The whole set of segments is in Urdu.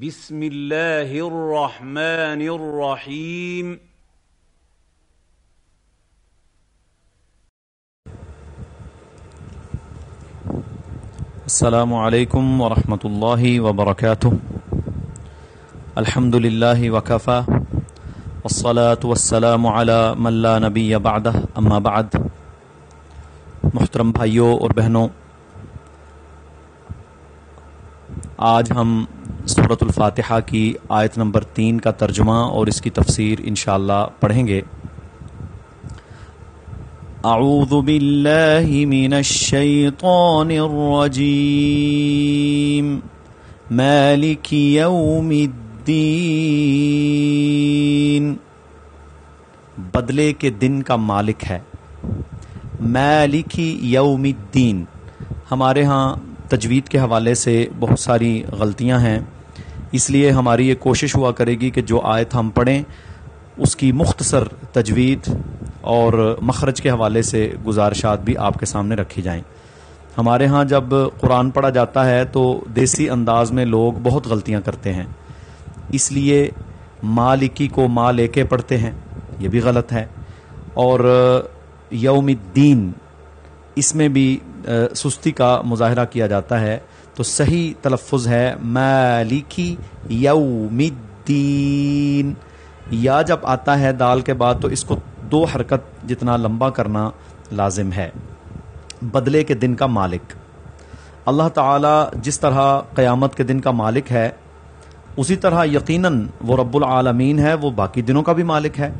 بسم الله الرحمن الرحيم السلام علیکم ورحمۃ اللہ وبرکاتہ۔ الحمد للہ وکفا، والصلاة والسلام على من لا نبی بعدہ اما بعد۔ محترم بھائیوں اور بہنوں، آج ہم صورت الفاتحہ کی آیت نمبر تین کا ترجمہ اور اس کی تفسیر انشاءاللہ پڑھیں گے۔ اعوذ باللہ من الشیطان الرجیم۔ مالک یوم الدین۔ بدلے کے دن کا مالک ہے۔ مالک یوم الدین۔ ہمارے ہاں تجوید کے حوالے سے بہت ساری غلطیاں ہیں۔ اس لیے ہماری یہ کوشش ہوا کرے گی کہ جو آیت ہم پڑھیں، اس کی مختصر تجوید اور مخرج کے حوالے سے گزارشات بھی آپ کے سامنے رکھی جائیں۔ ہمارے ہاں جب قرآن پڑھا جاتا ہے تو دیسی انداز میں لوگ بہت غلطیاں کرتے ہیں۔ اس لیے مالکی کو ماں لے کے پڑھتے ہیں، یہ بھی غلط ہے۔ اور یوم الدین، اس میں بھی سستی کا مظاہرہ کیا جاتا ہے۔ تو صحیح تلفظ ہے مالکی یوم الدین یا جب آتا ہے دال کے بعد تو اس کو دو حرکت جتنا لمبا کرنا لازم ہے۔ بدلے کے دن کا مالک۔ اللہ تعالی جس طرح قیامت کے دن کا مالک ہے، اسی طرح یقیناً وہ رب العالمین ہے، وہ باقی دنوں کا بھی مالک ہے۔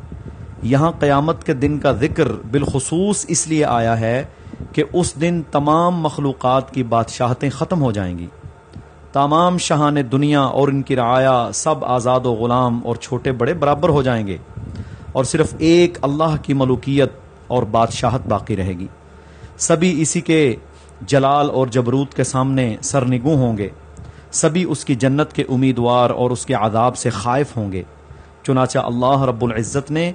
یہاں قیامت کے دن کا ذکر بالخصوص اس لیے آیا ہے کہ اس دن تمام مخلوقات کی بادشاہتیں ختم ہو جائیں گی۔ تمام شہان دنیا اور ان کی رعایا سب آزاد و غلام اور چھوٹے بڑے برابر ہو جائیں گے اور صرف ایک اللہ کی ملوکیت اور بادشاہت باقی رہے گی۔ سبھی اسی کے جلال اور جبروت کے سامنے سرنگو ہوں گے۔ سبھی اس کی جنت کے امیدوار اور اس کے عذاب سے خائف ہوں گے۔ چنانچہ اللہ رب العزت نے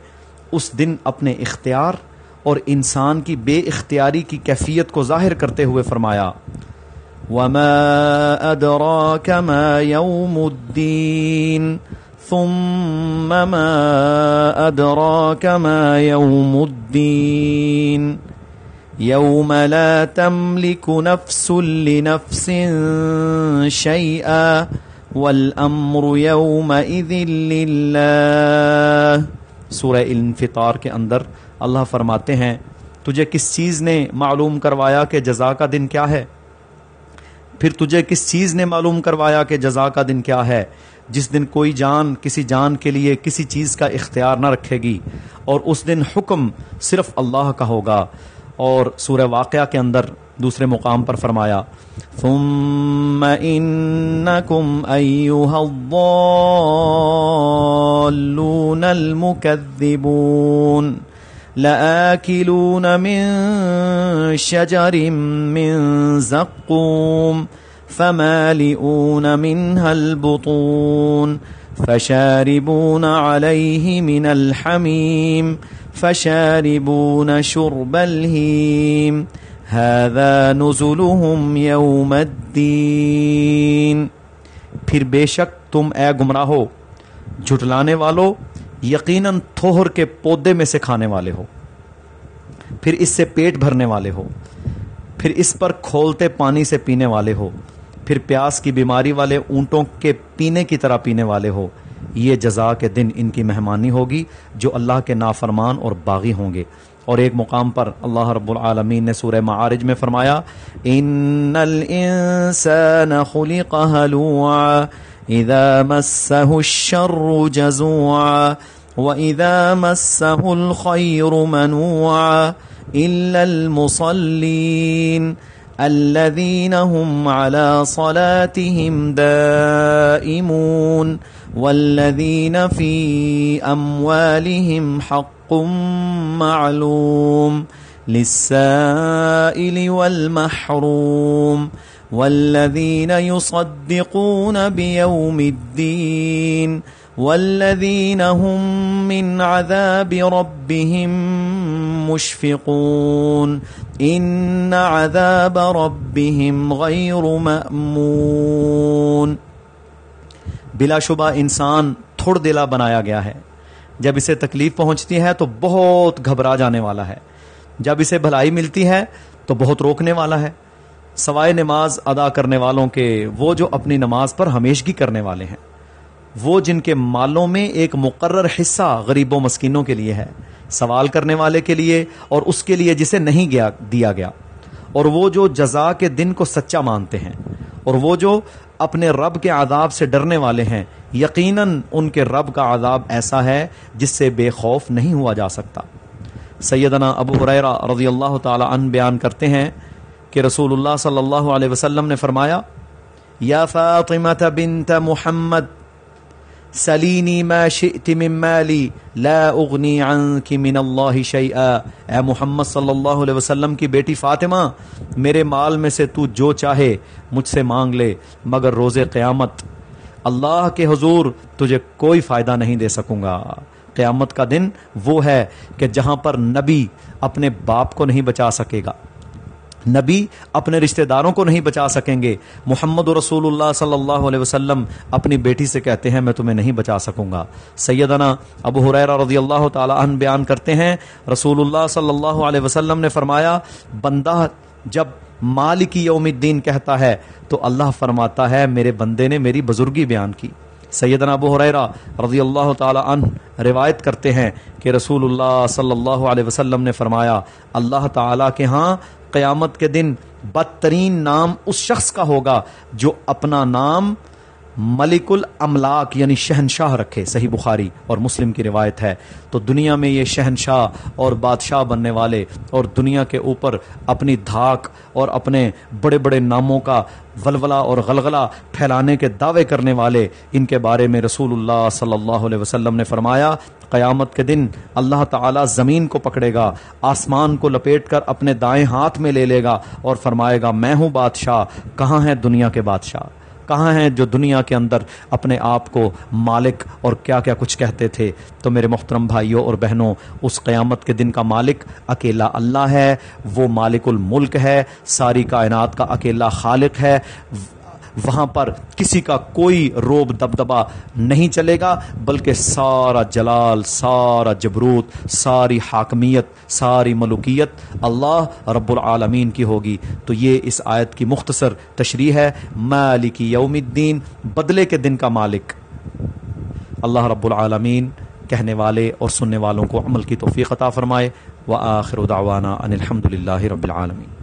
اس دن اپنے اختیار اور انسان کی بے اختیاری کی کیفیت کو ظاہر کرتے ہوئے فرمایا، وما ادراك ما يوم الدين، ثم ما ادراك ما يوم الدين، يوم لا تملك نفس لنفس شيئا والامر يومئذ لله۔ سورہ الانفطار کے اندر اللہ فرماتے ہیں، تجھے کس چیز نے معلوم کروایا کہ جزا کا دن کیا ہے؟ پھر تجھے کس چیز نے معلوم کروایا کہ جزا کا دن کیا ہے؟ جس دن کوئی جان کسی جان کے لیے کسی چیز کا اختیار نہ رکھے گی، اور اس دن حکم صرف اللہ کا ہوگا۔ اور سورہ واقعہ کے اندر دوسرے مقام پر فرمایا، ثم انکم ایوہا الضالون المکذبون لآكلون من شجر من زقوم فمالئون منها البطون فشاربون عليه من الحميم فشاربون شرب الهيم هذا نزلهم يوم الدين پھر بے شک تم اے گمراہو، جھٹلانے والو یقیناً تھوہر کے پودے میں سے کھانے والے ہو۔ پھر اس سے پیٹ بھرنے والے ہو۔ پھر اس پر کھولتے پانی سے پینے والے ہو۔ پھر پیاس کی بیماری والے اونٹوں کے پینے کی طرح پینے والے ہو۔ یہ جزا کے دن ان کی مہمانی ہوگی جو اللہ کے نافرمان اور باغی ہوں گے۔ اور ایک مقام پر اللہ رب العالمین نے سورہ معارج میں فرمایا ان الانسان خلق هلوعا اذا مسه الشر جزوعا واذا مسه الخير منوعا الا المصلين الذين هم على صلاتهم دائمون والذين في اموالهم حق معلوم للسائل والمحروم والذين يصدقون بيوم الدين والذين هم من عذاب ربهم مشفقون ان عذاب ربهم غير مأمون بلا شبہ انسان تھوڑ دلا بنایا گیا ہے جب اسے تکلیف پہنچتی ہے تو بہت گھبرا جانے والا ہے جب اسے بھلائی ملتی ہے تو بہت روکنے والا ہے سوائے نماز ادا کرنے والوں کے، وہ جو اپنی نماز پر ہمیشگی کرنے والے ہیں۔ وہ جن کے مالوں میں ایک مقرر حصہ غریبوں مسکینوں کے لیے ہے، سوال کرنے والے کے لیے اور اس کے لیے جسے نہیں گیا، دیا گیا۔ اور وہ جو جزا کے دن کو سچا مانتے ہیں، اور وہ جو اپنے رب کے عذاب سے ڈرنے والے ہیں، یقیناً ان کے رب کا عذاب ایسا ہے جس سے بے خوف نہیں ہوا جا سکتا۔ سیدنا ابو حریرہ رضی اللہ تعالی عنہ بیان کرتے ہیں کہ رسول اللہ صلی اللہ علیہ وسلم نے فرمایا، یا فاطمہ بنت محمد، سلینی ما شئت من مالی، لا اغنی عنک من اللہ شیئا. اے محمد صلی اللہ علیہ وسلم کی بیٹی فاطمہ، میرے مال میں سے تو جو چاہے مجھ سے مانگ لے، مگر روز قیامت اللہ کے حضور تجھے کوئی فائدہ نہیں دے سکوں گا۔ قیامت کا دن وہ ہے کہ جہاں پر نبی اپنے باپ کو نہیں بچا سکے گا۔ نبی اپنے رشتہ داروں کو نہیں بچا سکیں گے۔ محمد رسول اللہ صلی اللہ علیہ وسلم اپنی بیٹی سے کہتے ہیں، میں تمہیں نہیں بچا سکوں گا۔ سیدنا ابو حریرہ رضی اللہ تعالی عنہ بیان کرتے ہیں، رسول اللہ صلی اللہ علیہ وسلم نے فرمایا، بندہ جب مالکی یوم الدین کہتا ہے، تو اللہ فرماتا ہے، میرے بندے نے میری بزرگی بیان کی۔ سیدنا ابو حریرہ رضی اللہ تعالی عنہ روایت کرتے ہیں کہ رسول اللہ صلی اللہ علیہ وسلم نے فرمایا، اللہ تعالی کے ہاں قیامت کے دن بدترین نام اس شخص کا ہوگا جو اپنا نام ملک الاملاک یعنی شہنشاہ رکھے، صحیح بخاری اور مسلم کی روایت ہے۔ تو دنیا میں یہ شہنشاہ اور بادشاہ بننے والے اور دنیا کے اوپر اپنی دھاک اور اپنے بڑے بڑے ناموں کا ولولہ اور غلغلہ پھیلانے کے دعوے کرنے والے، ان کے بارے میں رسول اللہ صلی اللہ علیہ وسلم نے فرمایا، قیامت کے دن اللہ تعالی زمین کو پکڑے گا، آسمان کو لپیٹ کر اپنے دائیں ہاتھ میں لے لے گا اور فرمائے گا، میں ہوں بادشاہ، کہاں ہے دنیا کے بادشاہ؟ کہاں ہیں جو دنیا کے اندر اپنے آپ کو مالک اور کیا کیا کچھ کہتے تھے؟ تو میرے محترم بھائیوں اور بہنوں، اس قیامت کے دن کا مالک اکیلا اللہ ہے، وہ مالک الملک ہے، ساری کائنات کا اکیلا خالق ہے وہاں پر کسی کا کوئی روب دبدبا نہیں چلے گا، بلکہ سارا جلال، سارا جبروت، ساری حاکمیت، ساری ملوکیت اللہ رب العالمین کی ہوگی۔ تو یہ اس آیت کی مختصر تشریح ہے، مالک یوم الدین، بدلے کے دن کا مالک۔ اللہ رب العالمین کہنے والے اور سننے والوں کو عمل کی توفیق عطا فرمائے۔ وآخر دعوانا ان الحمد للہ رب العالمین۔